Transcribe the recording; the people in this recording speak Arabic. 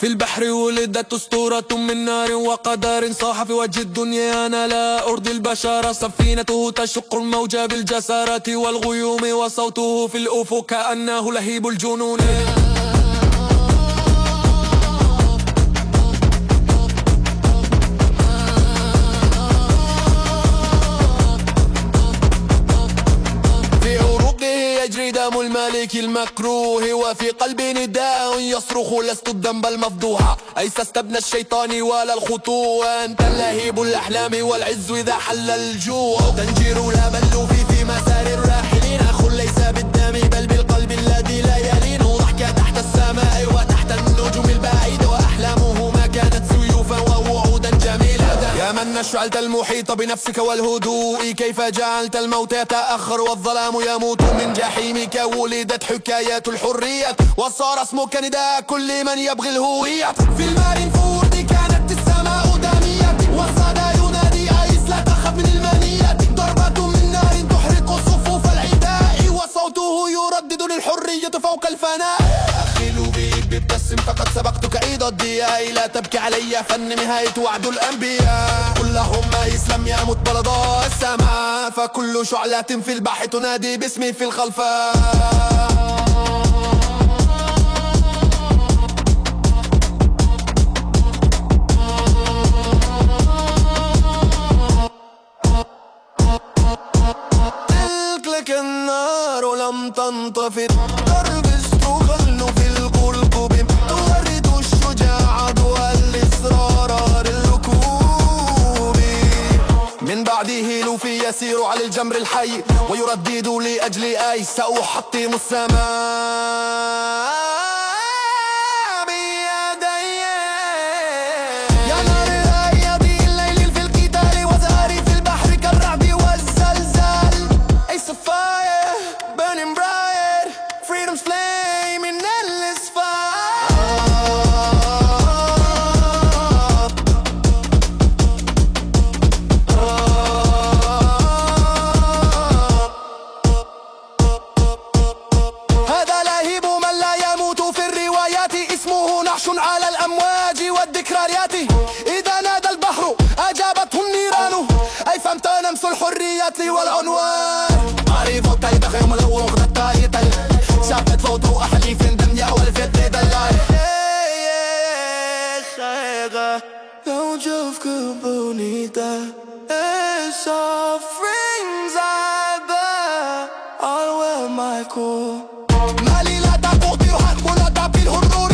في البحر ولدت أسطورة من نار وقدر صاح في وجه الدنيا. أنا لا أرضي البشر سفينته تشق الموج بالجسارة والغيوم وصوته في الأفق كأنه لهيب الجنون. الملك المكروه وفي قلبي نداء يصرخ لست الذنب المفضوح. أيس استبنى الشيطان ولا الخطوة؟ أنت اللهيب الأحلام والعز إذا حل الجوع. تنجير لا بل في في مسار الراحلين نشعلت المحيط بنفسك والهدوء. كيف جعلت الموت يتأخر والظلام يموت من جحيمك؟ ولدت حكايات الحرية وصار اسمك نداء كل من يبغي الهوية. في المارين فورد كانت السماء دامية والصدى ينادي أيس لا تخف من المنية. ضربة من نار تحرق صفوف العداء وصوته يردد للحرية فوق الفناء. فقد سبقتك عيد الضياء لا تبكي علي فن نهاية وعد الأنبياء. اللهم اسلم يموت بلضاء السماء فكل شعلة في البحر تنادي باسمي في الخلفاء تلك النار لم تنطفئ لوفي يسير على الجمر الحي ويردد لأجل أي سأحطم السماء بيدي. يا على الأمواج والذكريات. إذا نادى البحر أجابته النيران. أي فامتنمس الحرية والعنوان. عريف الطيب يوم الأول الطايطل شافت فوضى أحلي في الدنيا والفتر دلاي Não te fico bonita frinzada I'll wear my cool مالي لا تقوطي وحق ولا تعبي الهروري